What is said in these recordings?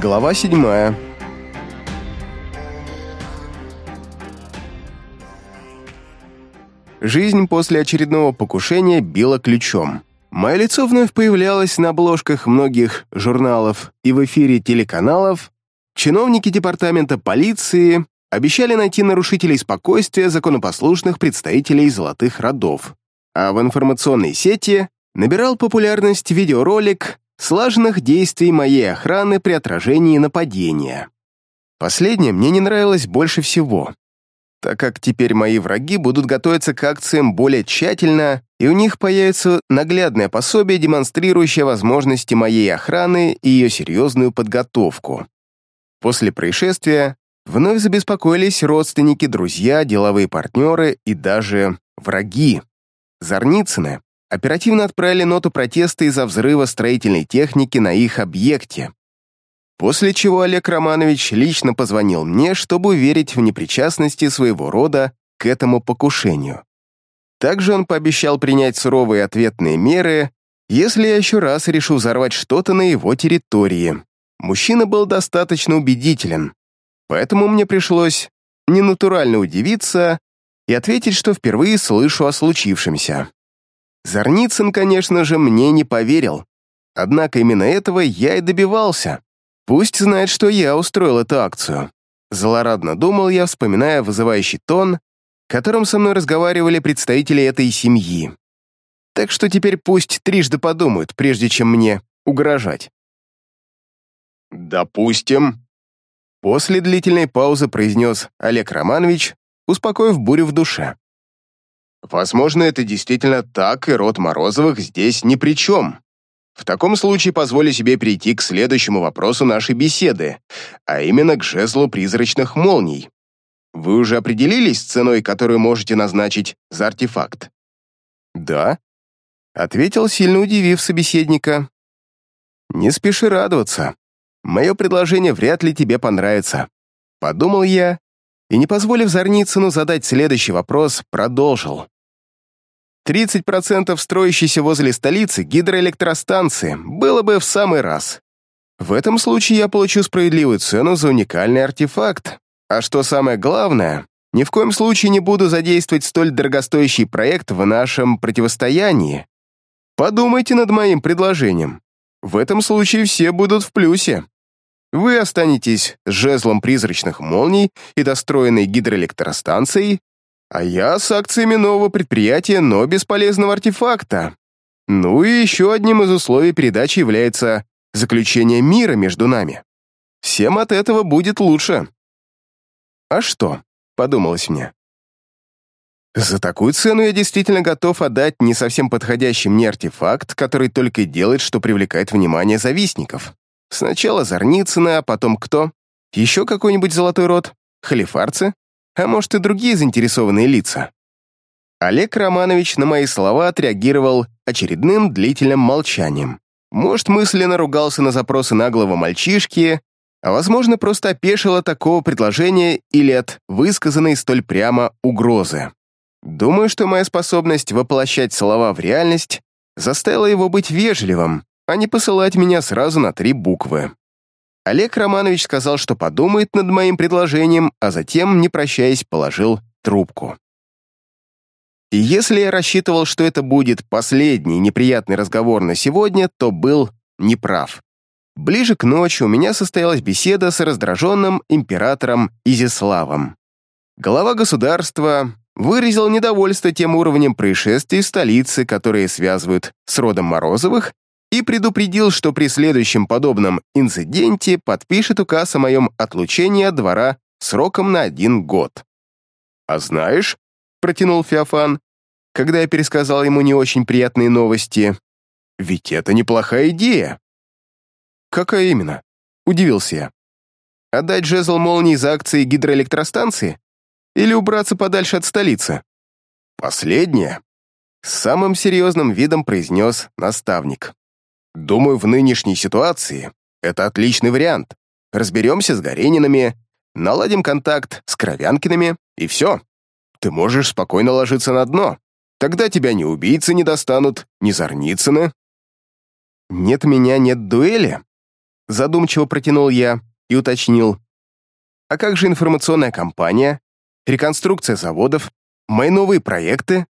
Глава седьмая. Жизнь после очередного покушения била ключом. Мое лицо вновь появлялось на обложках многих журналов и в эфире телеканалов. Чиновники департамента полиции обещали найти нарушителей спокойствия законопослушных представителей золотых родов. А в информационной сети набирал популярность видеоролик слаженных действий моей охраны при отражении нападения. Последнее мне не нравилось больше всего, так как теперь мои враги будут готовиться к акциям более тщательно, и у них появится наглядное пособие, демонстрирующее возможности моей охраны и ее серьезную подготовку. После происшествия вновь забеспокоились родственники, друзья, деловые партнеры и даже враги. Зарницыны оперативно отправили ноту протеста из-за взрыва строительной техники на их объекте. После чего Олег Романович лично позвонил мне, чтобы уверить в непричастности своего рода к этому покушению. Также он пообещал принять суровые ответные меры, если я еще раз решу взорвать что-то на его территории. Мужчина был достаточно убедителен, поэтому мне пришлось ненатурально удивиться и ответить, что впервые слышу о случившемся. Зарницын, конечно же, мне не поверил. Однако именно этого я и добивался. Пусть знает, что я устроил эту акцию. Злорадно думал я, вспоминая вызывающий тон, которым со мной разговаривали представители этой семьи. Так что теперь пусть трижды подумают, прежде чем мне угрожать. «Допустим», — после длительной паузы произнес Олег Романович, успокоив бурю в душе. Возможно, это действительно так, и род Морозовых здесь ни при чем. В таком случае позволю себе перейти к следующему вопросу нашей беседы, а именно к жезлу призрачных молний. Вы уже определились с ценой, которую можете назначить за артефакт? Да, ответил, сильно удивив собеседника. Не спеши радоваться. Мое предложение вряд ли тебе понравится. Подумал я и, не позволив Зарницыну задать следующий вопрос, продолжил. 30% строящейся возле столицы гидроэлектростанции было бы в самый раз. В этом случае я получу справедливую цену за уникальный артефакт. А что самое главное, ни в коем случае не буду задействовать столь дорогостоящий проект в нашем противостоянии. Подумайте над моим предложением. В этом случае все будут в плюсе. Вы останетесь с жезлом призрачных молний и достроенной гидроэлектростанцией, а я с акциями нового предприятия, но бесполезного артефакта. Ну и еще одним из условий передачи является заключение мира между нами. Всем от этого будет лучше. А что, подумалось мне. За такую цену я действительно готов отдать не совсем подходящий мне артефакт, который только и делает, что привлекает внимание завистников. Сначала Зарницына, а потом кто? Еще какой-нибудь золотой род? Халифарцы? А может и другие заинтересованные лица. Олег Романович на мои слова отреагировал очередным длительным молчанием. Может, мысленно ругался на запросы наглого мальчишки, а, возможно, просто опешил от такого предложения или от высказанной столь прямо угрозы. Думаю, что моя способность воплощать слова в реальность заставила его быть вежливым, а не посылать меня сразу на три буквы. Олег Романович сказал, что подумает над моим предложением, а затем, не прощаясь, положил трубку. И если я рассчитывал, что это будет последний неприятный разговор на сегодня, то был неправ. Ближе к ночи у меня состоялась беседа с раздраженным императором Изиславом. Глава государства выразил недовольство тем уровнем происшествий в столице, которые связывают с родом Морозовых и предупредил, что при следующем подобном инциденте подпишет указ о моем отлучении от двора сроком на один год. «А знаешь», — протянул Феофан, когда я пересказал ему не очень приятные новости, «ведь это неплохая идея». «Какая именно?» — удивился я. «Отдать жезл молнии за акции гидроэлектростанции? Или убраться подальше от столицы?» «Последнее», — с самым серьезным видом произнес наставник. Думаю, в нынешней ситуации это отличный вариант. Разберемся с Горенинами, наладим контакт с Кровянкиными, и все. Ты можешь спокойно ложиться на дно. Тогда тебя ни убийцы не достанут, ни Зарницыны. Нет меня, нет дуэли. задумчиво протянул я и уточнил. А как же информационная кампания, реконструкция заводов, мои новые проекты?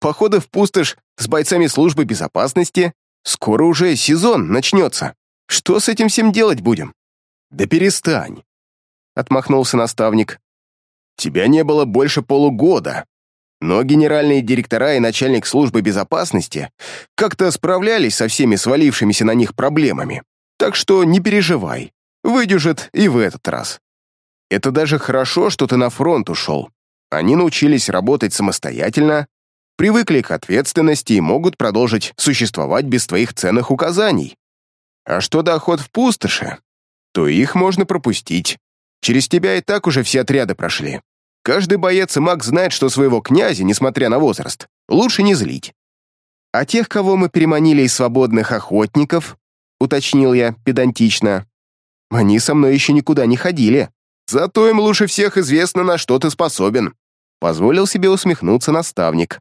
Походы в пустошь с бойцами службы безопасности? Скоро уже сезон начнется. Что с этим всем делать будем? Да перестань, отмахнулся наставник. Тебя не было больше полугода, но генеральные директора и начальник службы безопасности как-то справлялись со всеми свалившимися на них проблемами. Так что не переживай, выдержит и в этот раз. Это даже хорошо, что ты на фронт ушел. Они научились работать самостоятельно, привыкли к ответственности и могут продолжить существовать без твоих ценных указаний. А что доход в пустоши, то их можно пропустить. Через тебя и так уже все отряды прошли. Каждый боец и маг знает, что своего князя, несмотря на возраст, лучше не злить. А тех, кого мы переманили из свободных охотников, уточнил я педантично, они со мной еще никуда не ходили. Зато им лучше всех известно, на что ты способен», — позволил себе усмехнуться наставник.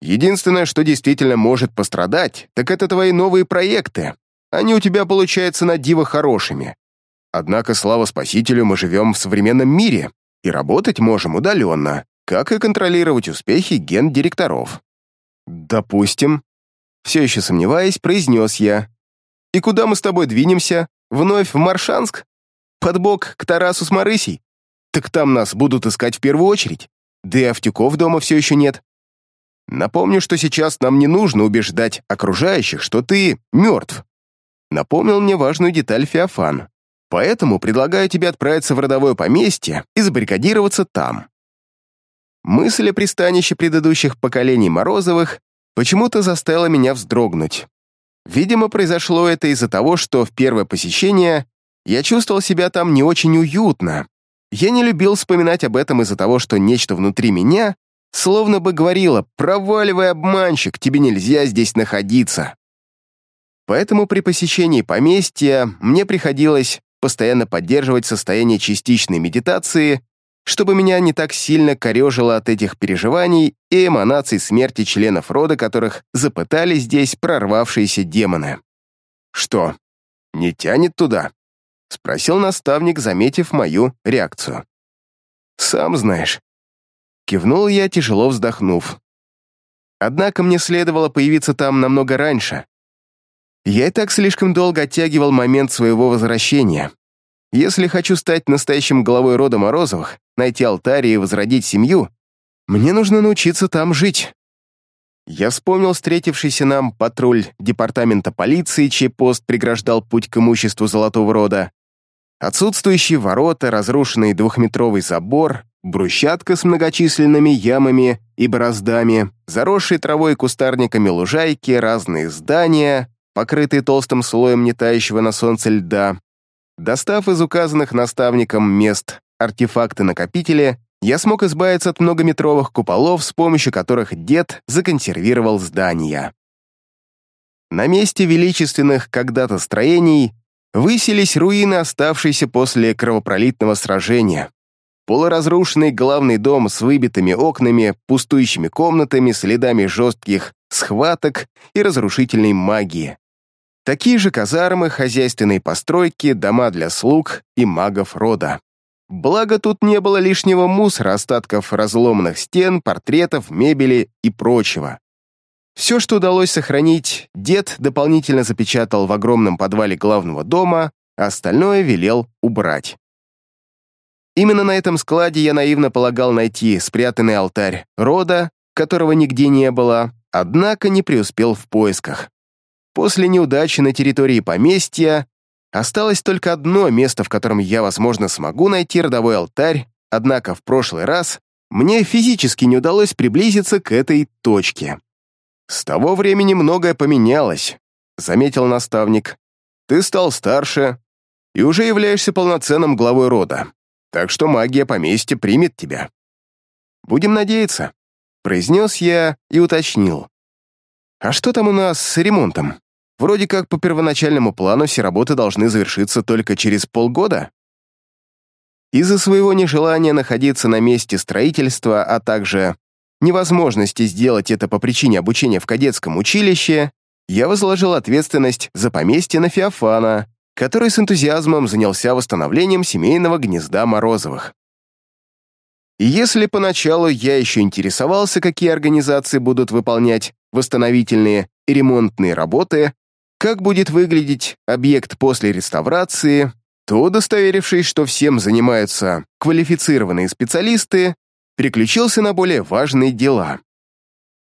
«Единственное, что действительно может пострадать, так это твои новые проекты. Они у тебя, получаются на диво хорошими. Однако, слава спасителю, мы живем в современном мире и работать можем удаленно, как и контролировать успехи ген-директоров». «Допустим», — все еще сомневаясь, произнес я. «И куда мы с тобой двинемся? Вновь в Маршанск?» Под бок к Тарасу с Марысей? Так там нас будут искать в первую очередь. Да и Автюков дома все еще нет. Напомню, что сейчас нам не нужно убеждать окружающих, что ты мертв. Напомнил мне важную деталь Феофан. Поэтому предлагаю тебе отправиться в родовое поместье и забаррикадироваться там. Мысль о пристанище предыдущих поколений Морозовых почему-то заставила меня вздрогнуть. Видимо, произошло это из-за того, что в первое посещение я чувствовал себя там не очень уютно. Я не любил вспоминать об этом из-за того, что нечто внутри меня словно бы говорило «Проваливай, обманщик, тебе нельзя здесь находиться». Поэтому при посещении поместья мне приходилось постоянно поддерживать состояние частичной медитации, чтобы меня не так сильно корежило от этих переживаний и эманаций смерти членов рода, которых запытали здесь прорвавшиеся демоны. Что, не тянет туда? — спросил наставник, заметив мою реакцию. «Сам знаешь». Кивнул я, тяжело вздохнув. Однако мне следовало появиться там намного раньше. Я и так слишком долго оттягивал момент своего возвращения. Если хочу стать настоящим главой рода Морозовых, найти алтарь и возродить семью, мне нужно научиться там жить. Я вспомнил встретившийся нам патруль департамента полиции, чей пост преграждал путь к имуществу Золотого Рода, Отсутствующие ворота, разрушенный двухметровый забор, брусчатка с многочисленными ямами и бороздами, заросшие травой и кустарниками лужайки, разные здания, покрытые толстым слоем нетающего на солнце льда. Достав из указанных наставником мест артефакты-накопители, я смог избавиться от многометровых куполов, с помощью которых дед законсервировал здания. На месте величественных когда-то строений высились руины, оставшиеся после кровопролитного сражения. Полуразрушенный главный дом с выбитыми окнами, пустующими комнатами, следами жестких схваток и разрушительной магии. Такие же казармы, хозяйственные постройки, дома для слуг и магов рода. Благо тут не было лишнего мусора, остатков разломанных стен, портретов, мебели и прочего. Все, что удалось сохранить, дед дополнительно запечатал в огромном подвале главного дома, а остальное велел убрать. Именно на этом складе я наивно полагал найти спрятанный алтарь рода, которого нигде не было, однако не преуспел в поисках. После неудачи на территории поместья осталось только одно место, в котором я, возможно, смогу найти родовой алтарь, однако в прошлый раз мне физически не удалось приблизиться к этой точке. «С того времени многое поменялось», — заметил наставник. «Ты стал старше и уже являешься полноценным главой рода, так что магия поместья примет тебя». «Будем надеяться», — произнес я и уточнил. «А что там у нас с ремонтом? Вроде как по первоначальному плану все работы должны завершиться только через полгода». Из-за своего нежелания находиться на месте строительства, а также невозможности сделать это по причине обучения в кадетском училище, я возложил ответственность за поместье на Феофана, который с энтузиазмом занялся восстановлением семейного гнезда Морозовых. И если поначалу я еще интересовался, какие организации будут выполнять восстановительные и ремонтные работы, как будет выглядеть объект после реставрации, то, удостоверившись, что всем занимаются квалифицированные специалисты, переключился на более важные дела.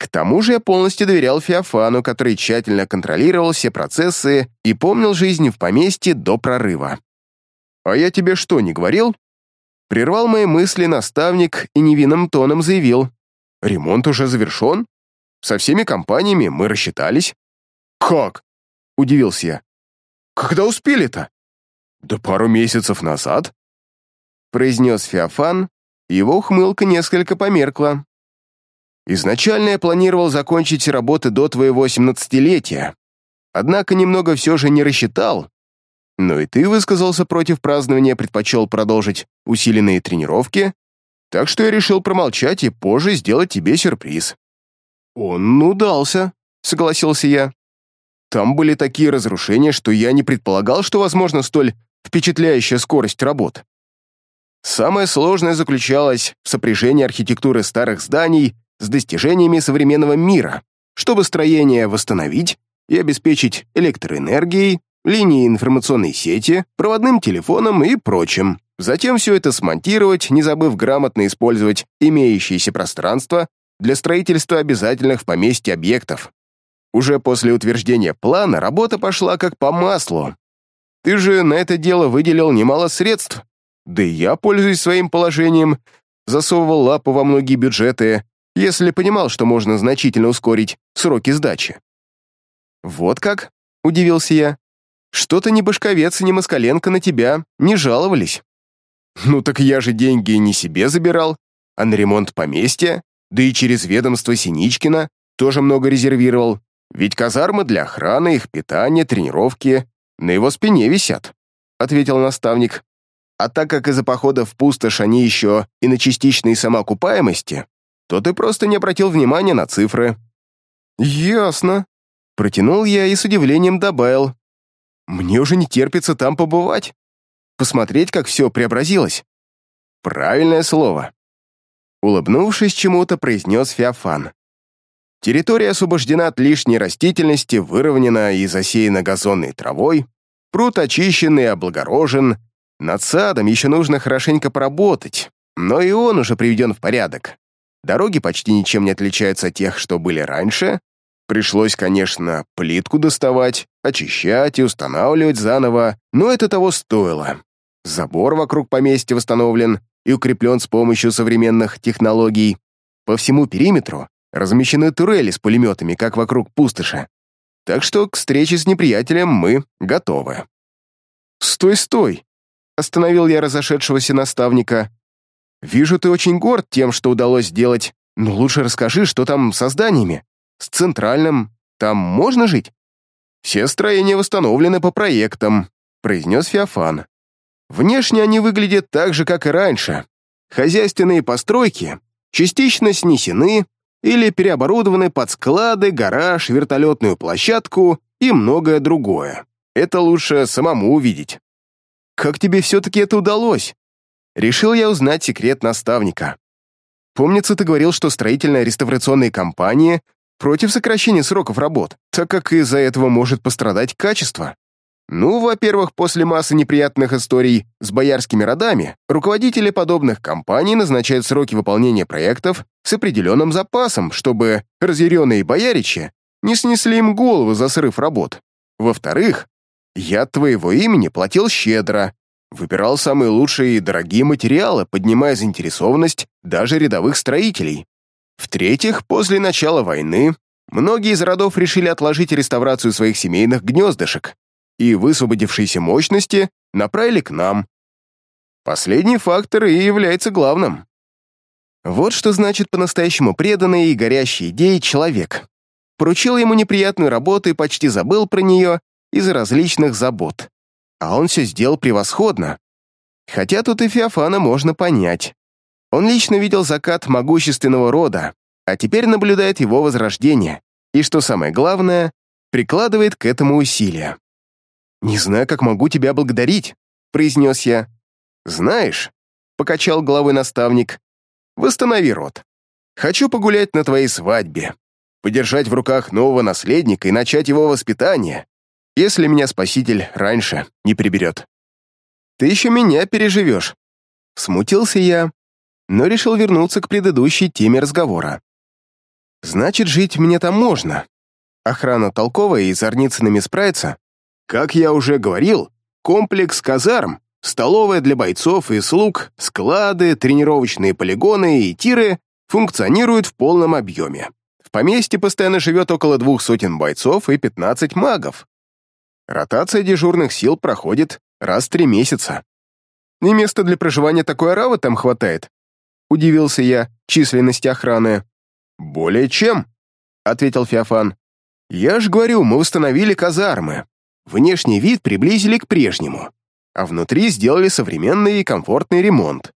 К тому же я полностью доверял Феофану, который тщательно контролировал все процессы и помнил жизнь в поместье до прорыва. «А я тебе что, не говорил?» Прервал мои мысли наставник и невинным тоном заявил. «Ремонт уже завершен? Со всеми компаниями мы рассчитались». «Как?» — удивился я. «Когда успели-то?» «Да пару месяцев назад», — произнес Феофан, его ухмылка несколько померкла. «Изначально я планировал закончить работы до твоего семнадцатилетия, однако немного все же не рассчитал. Но и ты высказался против празднования, предпочел продолжить усиленные тренировки, так что я решил промолчать и позже сделать тебе сюрприз». «Он удался», — согласился я. «Там были такие разрушения, что я не предполагал, что возможно столь впечатляющая скорость работ. Самое сложное заключалось в сопряжении архитектуры старых зданий с достижениями современного мира, чтобы строение восстановить и обеспечить электроэнергией, линии информационной сети, проводным телефоном и прочим. Затем все это смонтировать, не забыв грамотно использовать имеющееся пространство для строительства обязательных в поместье объектов. Уже после утверждения плана работа пошла как по маслу, ты же на это дело выделил немало средств. Да и я, пользуясь своим положением, засовывал лапу во многие бюджеты, если понимал, что можно значительно ускорить сроки сдачи. «Вот как?» — удивился я. «Что-то ни Башковец, ни Москаленко на тебя не жаловались». «Ну так я же деньги не себе забирал, а на ремонт поместья, да и через ведомство Синичкина тоже много резервировал, ведь казармы для охраны, их питания, тренировки на его спине висят», — ответил наставник. «А так как из-за похода в пустошь они еще и на частичной самоокупаемости, то ты просто не обратил внимания на цифры». «Ясно», — протянул я и с удивлением добавил. «Мне уже не терпится там побывать, посмотреть, как все преобразилось». «Правильное слово», — улыбнувшись чему-то, произнес Феофан. Территория освобождена от лишней растительности, выровнена и засеяна газонной травой, пруд очищен и облагорожен, над садом еще нужно хорошенько поработать, но и он уже приведен в порядок. Дороги почти ничем не отличаются от тех, что были раньше. Пришлось, конечно, плитку доставать, очищать и устанавливать заново, но это того стоило. Забор вокруг поместья восстановлен и укреплен с помощью современных технологий. По всему периметру размещены турели с пулеметами, как вокруг пустоши. Так что к встрече с неприятелем мы готовы. «Стой, стой!» — остановил я разошедшегося наставника. «Вижу, ты очень горд тем, что удалось сделать, но лучше расскажи, что там со зданиями. С центральным там можно жить?» «Все строения восстановлены по проектам», — произнес Феофан. «Внешне они выглядят так же, как и раньше. Хозяйственные постройки частично снесены, или переоборудованы под склады, гараж, вертолетную площадку и многое другое. Это лучше самому увидеть. Как тебе все-таки это удалось? Решил я узнать секрет наставника. Помнится, ты говорил, что строительная реставрационные компании против сокращения сроков работ, так как из-за этого может пострадать качество. Ну, во-первых, после массы неприятных историй с боярскими родами, руководители подобных компаний назначают сроки выполнения проектов с определенным запасом, чтобы разъяренные бояричи не снесли им голову за срыв работ. Во-вторых, я твоего имени платил щедро, выбирал самые лучшие и дорогие материалы, поднимая заинтересованность даже рядовых строителей. В-третьих, после начала войны многие из родов решили отложить реставрацию своих семейных гнездышек, и высвободившиеся мощности направили к нам. Последний фактор и является главным. Вот что значит по-настоящему преданный и горящий идеей человек. Поручил ему неприятную работу и почти забыл про нее из-за различных забот. А он все сделал превосходно. Хотя тут и Феофана можно понять. Он лично видел закат могущественного рода, а теперь наблюдает его возрождение, и, что самое главное, прикладывает к этому усилия. «Не знаю, как могу тебя благодарить», — произнес я. «Знаешь», — покачал головой наставник, — «восстанови рот. Хочу погулять на твоей свадьбе, подержать в руках нового наследника и начать его воспитание, если меня спаситель раньше не приберет. Ты еще меня переживешь». Смутился я, но решил вернуться к предыдущей теме разговора. «Значит, жить мне там можно. Охрана толковая и Зарницынами справится. Как я уже говорил, комплекс казарм, столовая для бойцов и слуг, склады, тренировочные полигоны и тиры функционируют в полном объеме. В поместье постоянно живет около двух сотен бойцов и 15 магов. Ротация дежурных сил проходит раз в три месяца. И места для проживания такой аравы там хватает. Удивился я численности охраны. «Более чем», — ответил Феофан. «Я ж говорю, мы установили казармы. Внешний вид приблизили к прежнему, а внутри сделали современный и комфортный ремонт.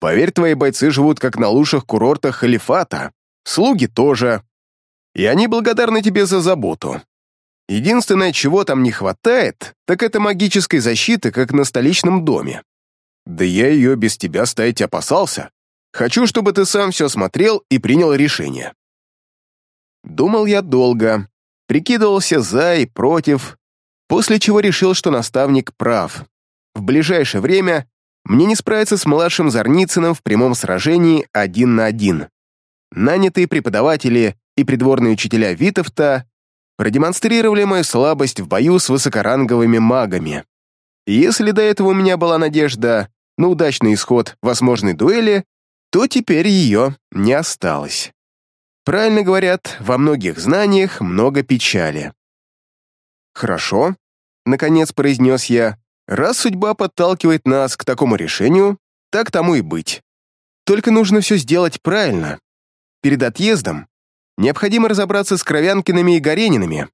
Поверь, твои бойцы живут как на лучших курортах халифата, слуги тоже. И они благодарны тебе за заботу. Единственное, чего там не хватает, так это магической защиты, как на столичном доме. Да я ее без тебя ставить опасался. Хочу, чтобы ты сам все смотрел и принял решение. Думал я долго, прикидывался за и против, после чего решил, что наставник прав. В ближайшее время мне не справиться с младшим Зарницыным в прямом сражении один на один. Нанятые преподаватели и придворные учителя Витовта продемонстрировали мою слабость в бою с высокоранговыми магами. И если до этого у меня была надежда на удачный исход возможной дуэли, то теперь ее не осталось. Правильно говорят, во многих знаниях много печали. «Хорошо», — наконец произнес я, «раз судьба подталкивает нас к такому решению, так тому и быть. Только нужно все сделать правильно. Перед отъездом необходимо разобраться с Кровянкиными и Горенинами,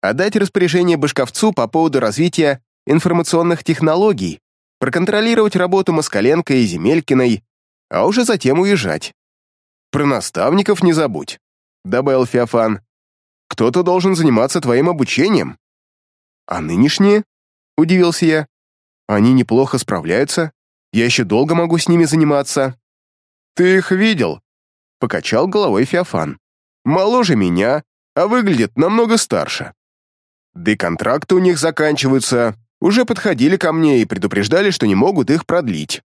отдать распоряжение Башковцу по поводу развития информационных технологий, проконтролировать работу Москаленко и Земелькиной, а уже затем уезжать. «Про наставников не забудь», — добавил Феофан. «Кто-то должен заниматься твоим обучением». «А нынешние?» — удивился я. «Они неплохо справляются. Я еще долго могу с ними заниматься». «Ты их видел?» — покачал головой Феофан. «Моложе меня, а выглядит намного старше. Да и контракты у них заканчиваются. Уже подходили ко мне и предупреждали, что не могут их продлить».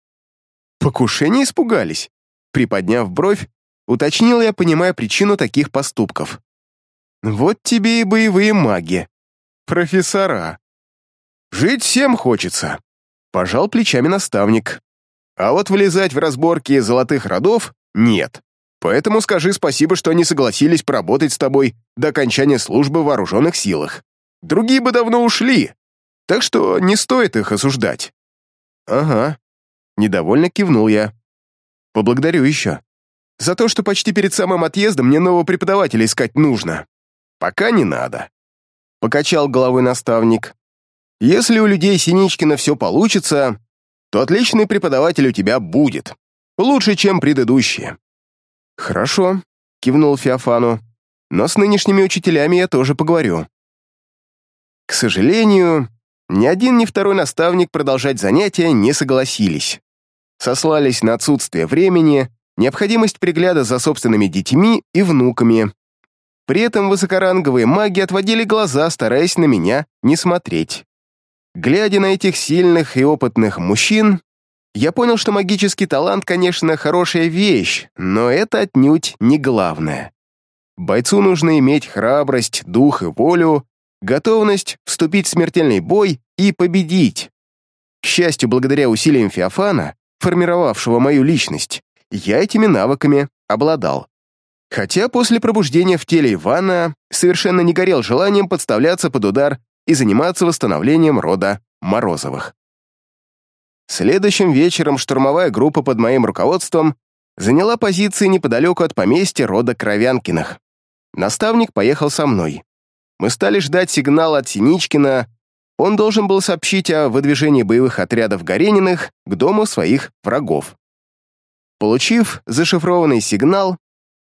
«Покушение испугались?» Приподняв бровь, Уточнил я, понимая причину таких поступков. Вот тебе и боевые маги. Профессора. Жить всем хочется. Пожал плечами наставник. А вот влезать в разборки золотых родов нет. Поэтому скажи спасибо, что они согласились поработать с тобой до окончания службы в вооруженных силах. Другие бы давно ушли, так что не стоит их осуждать. Ага. Недовольно кивнул я. Поблагодарю еще. За то, что почти перед самым отъездом мне нового преподавателя искать нужно. Пока не надо. Покачал головой наставник. Если у людей Синичкина все получится, то отличный преподаватель у тебя будет. Лучше, чем предыдущие. Хорошо, кивнул Феофану. Но с нынешними учителями я тоже поговорю. К сожалению, ни один, ни второй наставник продолжать занятия не согласились. Сослались на отсутствие времени, необходимость пригляда за собственными детьми и внуками. При этом высокоранговые маги отводили глаза, стараясь на меня не смотреть. Глядя на этих сильных и опытных мужчин, я понял, что магический талант, конечно, хорошая вещь, но это отнюдь не главное. Бойцу нужно иметь храбрость, дух и волю, готовность вступить в смертельный бой и победить. К счастью, благодаря усилиям Феофана, формировавшего мою личность, я этими навыками обладал. Хотя после пробуждения в теле Ивана совершенно не горел желанием подставляться под удар и заниматься восстановлением рода Морозовых. Следующим вечером штурмовая группа под моим руководством заняла позиции неподалеку от поместья рода Кровянкиных. Наставник поехал со мной. Мы стали ждать сигнала от Синичкина. Он должен был сообщить о выдвижении боевых отрядов Горениных к дому своих врагов. Получив зашифрованный сигнал,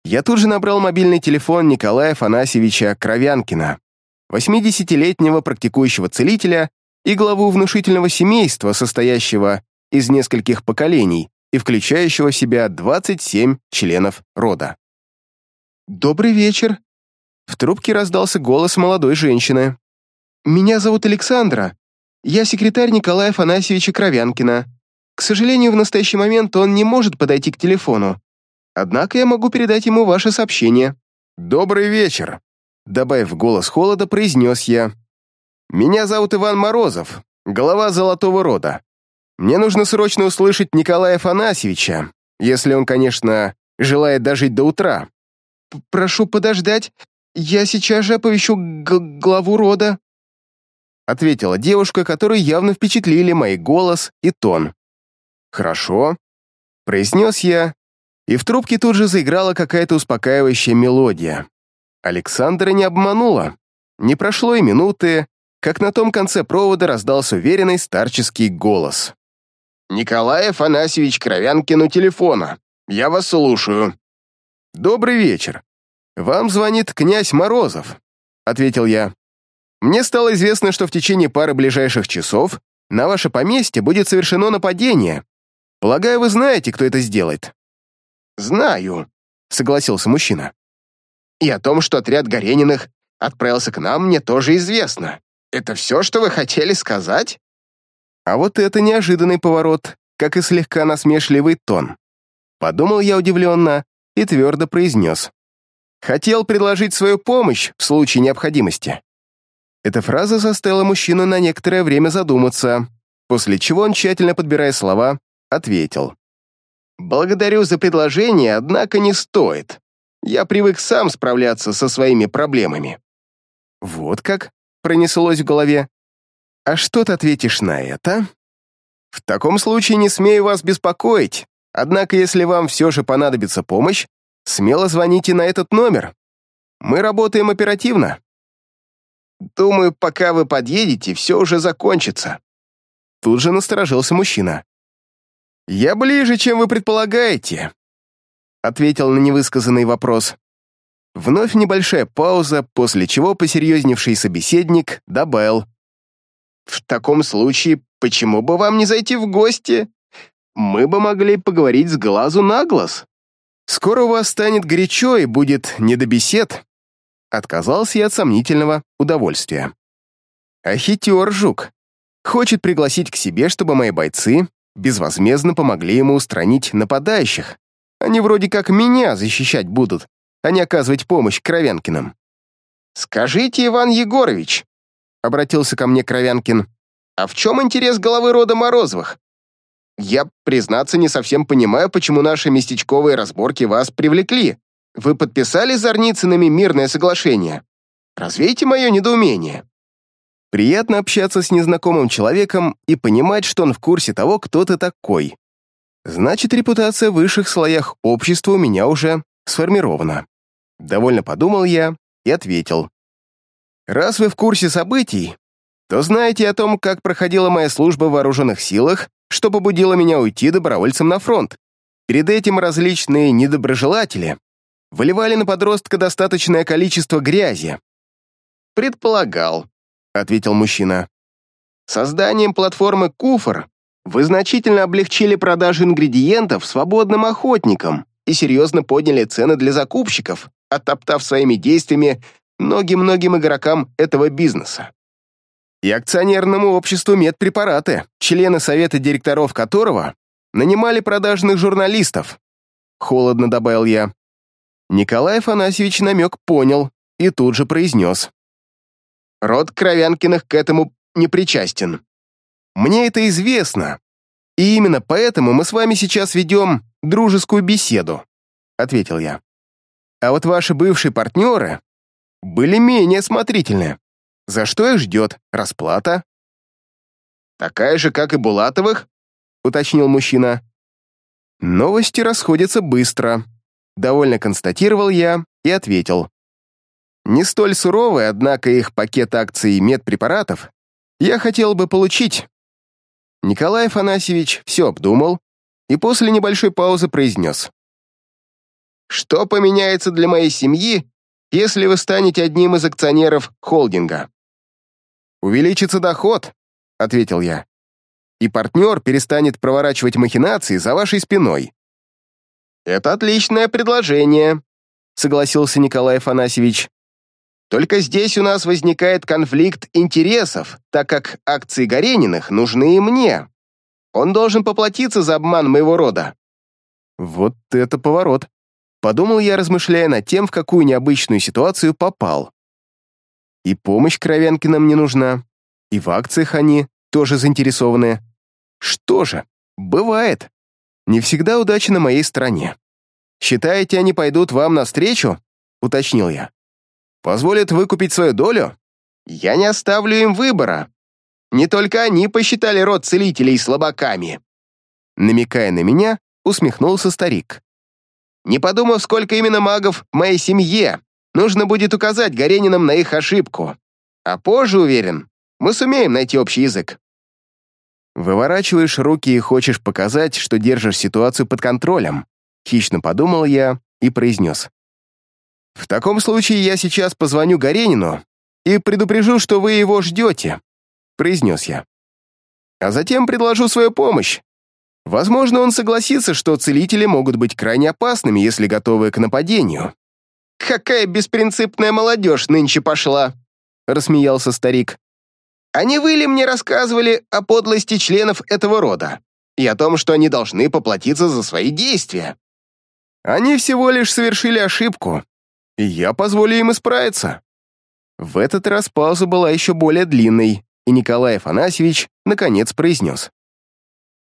я тут же набрал мобильный телефон Николая Афанасьевича Кровянкина, 80-летнего практикующего целителя и главу внушительного семейства, состоящего из нескольких поколений и включающего в себя 27 членов рода. «Добрый вечер!» В трубке раздался голос молодой женщины. «Меня зовут Александра. Я секретарь Николая Афанасьевича Кровянкина. К сожалению, в настоящий момент он не может подойти к телефону. Однако я могу передать ему ваше сообщение». «Добрый вечер», — добавив голос холода, произнес я. «Меня зовут Иван Морозов, голова Золотого Рода. Мне нужно срочно услышать Николая Афанасьевича, если он, конечно, желает дожить до утра». «Прошу подождать, я сейчас же оповещу главу рода», ответила девушка, которую явно впечатлили мой голос и тон. «Хорошо», — произнес я, и в трубке тут же заиграла какая-то успокаивающая мелодия. Александра не обманула. Не прошло и минуты, как на том конце провода раздался уверенный старческий голос. «Николай Афанасьевич Кровянкин у телефона. Я вас слушаю». «Добрый вечер. Вам звонит князь Морозов», — ответил я. «Мне стало известно, что в течение пары ближайших часов на ваше поместье будет совершено нападение. Полагаю, вы знаете, кто это сделает». «Знаю», — согласился мужчина. «И о том, что отряд Горениных отправился к нам, мне тоже известно. Это все, что вы хотели сказать?» А вот это неожиданный поворот, как и слегка насмешливый тон. Подумал я удивленно и твердо произнес. «Хотел предложить свою помощь в случае необходимости». Эта фраза заставила мужчину на некоторое время задуматься, после чего он, тщательно подбирая слова, ответил. «Благодарю за предложение, однако не стоит. Я привык сам справляться со своими проблемами». «Вот как?» — пронеслось в голове. «А что ты ответишь на это?» «В таком случае не смею вас беспокоить, однако если вам все же понадобится помощь, смело звоните на этот номер. Мы работаем оперативно». «Думаю, пока вы подъедете, все уже закончится». Тут же насторожился мужчина. «Я ближе, чем вы предполагаете», — ответил на невысказанный вопрос. Вновь небольшая пауза, после чего посерьезневший собеседник добавил. «В таком случае, почему бы вам не зайти в гости? Мы бы могли поговорить с глазу на глаз. Скоро у вас станет горячо и будет не до бесед». Отказался я от сомнительного удовольствия. А хитер жук. Хочет пригласить к себе, чтобы мои бойцы безвозмездно помогли ему устранить нападающих. Они вроде как меня защищать будут, а не оказывать помощь Кровянкиным. «Скажите, Иван Егорович», — обратился ко мне Кровянкин, «а в чем интерес головы рода Морозовых? Я, признаться, не совсем понимаю, почему наши местечковые разборки вас привлекли. Вы подписали с Зарницынами мирное соглашение. Развейте мое недоумение». Приятно общаться с незнакомым человеком и понимать, что он в курсе того, кто ты такой. Значит, репутация в высших слоях общества у меня уже сформирована. Довольно подумал я и ответил. Раз вы в курсе событий, то знаете о том, как проходила моя служба в вооруженных силах, что побудило меня уйти добровольцем на фронт. Перед этим различные недоброжелатели выливали на подростка достаточное количество грязи. «Предполагал», — ответил мужчина. «Созданием платформы «Куфор» вы значительно облегчили продажу ингредиентов свободным охотникам и серьезно подняли цены для закупщиков, оттоптав своими действиями многим-многим игрокам этого бизнеса. И акционерному обществу медпрепараты, члены совета директоров которого нанимали продажных журналистов. Холодно добавил я. Николай Афанасьевич намек понял и тут же произнес. Род Кровянкиных к этому не причастен. Мне это известно. И именно поэтому мы с вами сейчас ведем дружескую беседу, ответил я. А вот ваши бывшие партнеры были менее осмотрительны. За что их ждет расплата? Такая же, как и Булатовых, уточнил мужчина. Новости расходятся быстро, довольно констатировал я и ответил. Не столь суровый, однако их пакет акций медпрепаратов я хотел бы получить. Николай Афанасьевич все обдумал и после небольшой паузы произнес. «Что поменяется для моей семьи, если вы станете одним из акционеров холдинга?» «Увеличится доход», — ответил я. «И партнер перестанет проворачивать махинации за вашей спиной». «Это отличное предложение», — согласился Николай Афанасьевич. «Только здесь у нас возникает конфликт интересов, так как акции Горениных нужны и мне. Он должен поплатиться за обман моего рода». «Вот это поворот», — подумал я, размышляя над тем, в какую необычную ситуацию попал. И помощь Кровянкинам не нужна, и в акциях они тоже заинтересованы. Что же, бывает. Не всегда удача на моей стороне. «Считаете, они пойдут вам навстречу?» — уточнил я. «Позволят выкупить свою долю?» «Я не оставлю им выбора. Не только они посчитали род целителей слабаками». Намекая на меня, усмехнулся старик. «Не подумав, сколько именно магов в моей семье, нужно будет указать Горенинам на их ошибку. А позже, уверен, мы сумеем найти общий язык». Выворачиваешь руки и хочешь показать, что держишь ситуацию под контролем. Хищно подумал я и произнес. «В таком случае я сейчас позвоню Горенину и предупрежу, что вы его ждете», произнес я. «А затем предложу свою помощь. Возможно, он согласится, что целители могут быть крайне опасными, если готовы к нападению». «Какая беспринципная молодежь нынче пошла!» рассмеялся старик. «А не вы ли мне рассказывали о подлости членов этого рода и о том, что они должны поплатиться за свои действия?» Они всего лишь совершили ошибку, и я позволю им исправиться. В этот раз пауза была еще более длинной, и Николай Афанасьевич наконец произнес.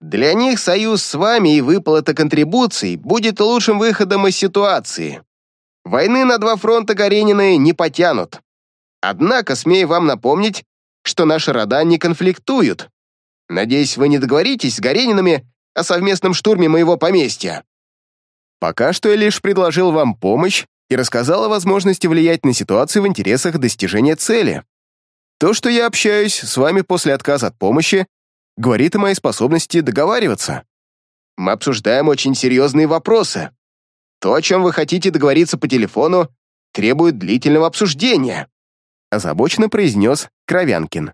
«Для них союз с вами и выплата контрибуций будет лучшим выходом из ситуации. Войны на два фронта Горенины не потянут. Однако, смею вам напомнить, что наши рода не конфликтуют. Надеюсь, вы не договоритесь с Горенинами о совместном штурме моего поместья. Пока что я лишь предложил вам помощь и рассказал о возможности влиять на ситуацию в интересах достижения цели. То, что я общаюсь с вами после отказа от помощи, говорит о моей способности договариваться. Мы обсуждаем очень серьезные вопросы. То, о чем вы хотите договориться по телефону, требует длительного обсуждения», озабоченно произнес Кровянкин.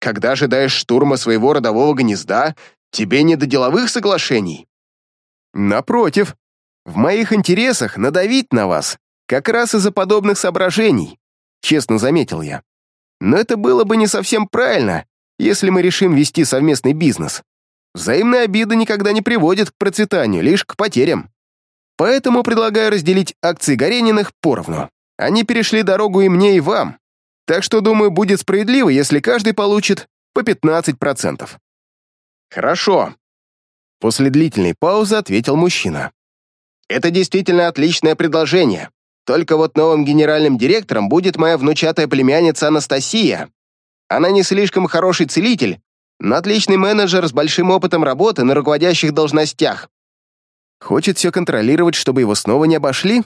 «Когда ожидаешь штурма своего родового гнезда, тебе не до деловых соглашений». «Напротив», в моих интересах надавить на вас, как раз из-за подобных соображений, честно заметил я. Но это было бы не совсем правильно, если мы решим вести совместный бизнес. Взаимные обиды никогда не приводят к процветанию, лишь к потерям. Поэтому предлагаю разделить акции Горениных поровну. Они перешли дорогу и мне, и вам. Так что, думаю, будет справедливо, если каждый получит по 15%. Хорошо. После длительной паузы ответил мужчина. Это действительно отличное предложение. Только вот новым генеральным директором будет моя внучатая племянница Анастасия. Она не слишком хороший целитель, но отличный менеджер с большим опытом работы на руководящих должностях. Хочет все контролировать, чтобы его снова не обошли?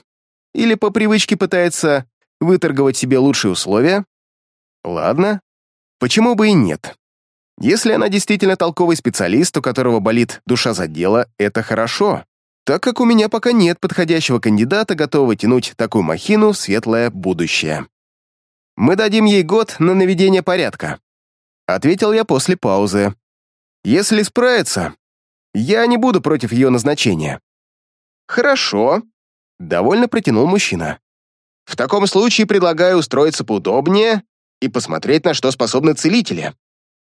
Или по привычке пытается выторговать себе лучшие условия? Ладно, почему бы и нет? Если она действительно толковый специалист, у которого болит душа за дело, это хорошо так как у меня пока нет подходящего кандидата, готового тянуть такую махину в светлое будущее. Мы дадим ей год на наведение порядка. Ответил я после паузы. Если справится, я не буду против ее назначения. Хорошо. Довольно протянул мужчина. В таком случае предлагаю устроиться поудобнее и посмотреть, на что способны целители.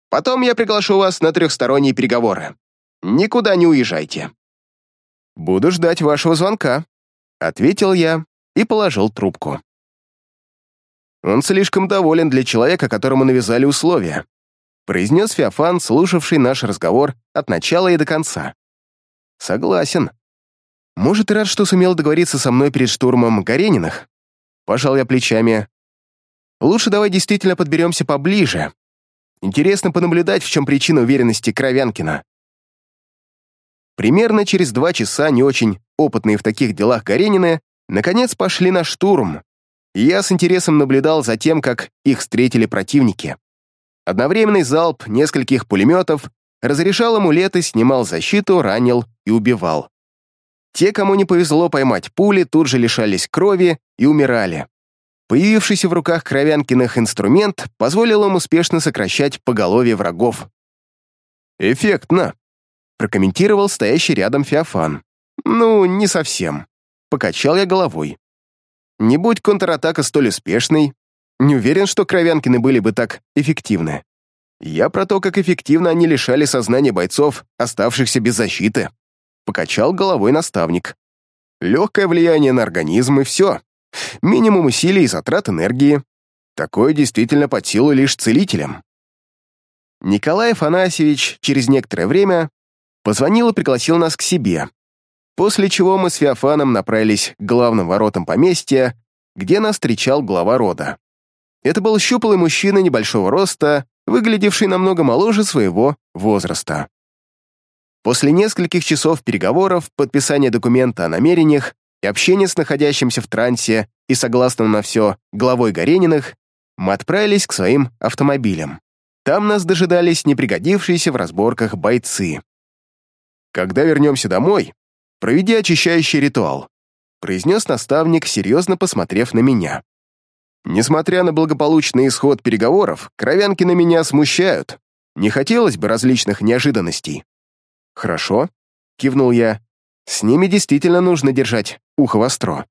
Потом я приглашу вас на трехсторонние переговоры. Никуда не уезжайте. «Буду ждать вашего звонка», — ответил я и положил трубку. «Он слишком доволен для человека, которому навязали условия», произнес Феофан, слушавший наш разговор от начала и до конца. «Согласен. Может, и рад, что сумел договориться со мной перед штурмом Горениных?» Пожал я плечами. «Лучше давай действительно подберемся поближе. Интересно понаблюдать, в чем причина уверенности Кровянкина. Примерно через два часа не очень опытные в таких делах Горенины наконец пошли на штурм, и я с интересом наблюдал за тем, как их встретили противники. Одновременный залп нескольких пулеметов разрешал амулеты, снимал защиту, ранил и убивал. Те, кому не повезло поймать пули, тут же лишались крови и умирали. Появившийся в руках Кровянкиных инструмент позволил им успешно сокращать поголовье врагов. «Эффектно», — прокомментировал стоящий рядом Феофан. «Ну, не совсем». Покачал я головой. Не будь контратака столь успешной, не уверен, что Кровянкины были бы так эффективны. Я про то, как эффективно они лишали сознания бойцов, оставшихся без защиты. Покачал головой наставник. Легкое влияние на организм и все. Минимум усилий и затрат энергии. Такое действительно под силу лишь целителям. Николай Афанасьевич через некоторое время позвонил и пригласил нас к себе, после чего мы с Феофаном направились к главным воротам поместья, где нас встречал глава рода. Это был щуплый мужчина небольшого роста, выглядевший намного моложе своего возраста. После нескольких часов переговоров, подписания документа о намерениях и общения с находящимся в трансе и согласным на все главой Горениных, мы отправились к своим автомобилям. Там нас дожидались непригодившиеся в разборках бойцы. «Когда вернемся домой, проведи очищающий ритуал», произнес наставник, серьезно посмотрев на меня. Несмотря на благополучный исход переговоров, кровянки на меня смущают. Не хотелось бы различных неожиданностей. «Хорошо», — кивнул я. «С ними действительно нужно держать ухо востро».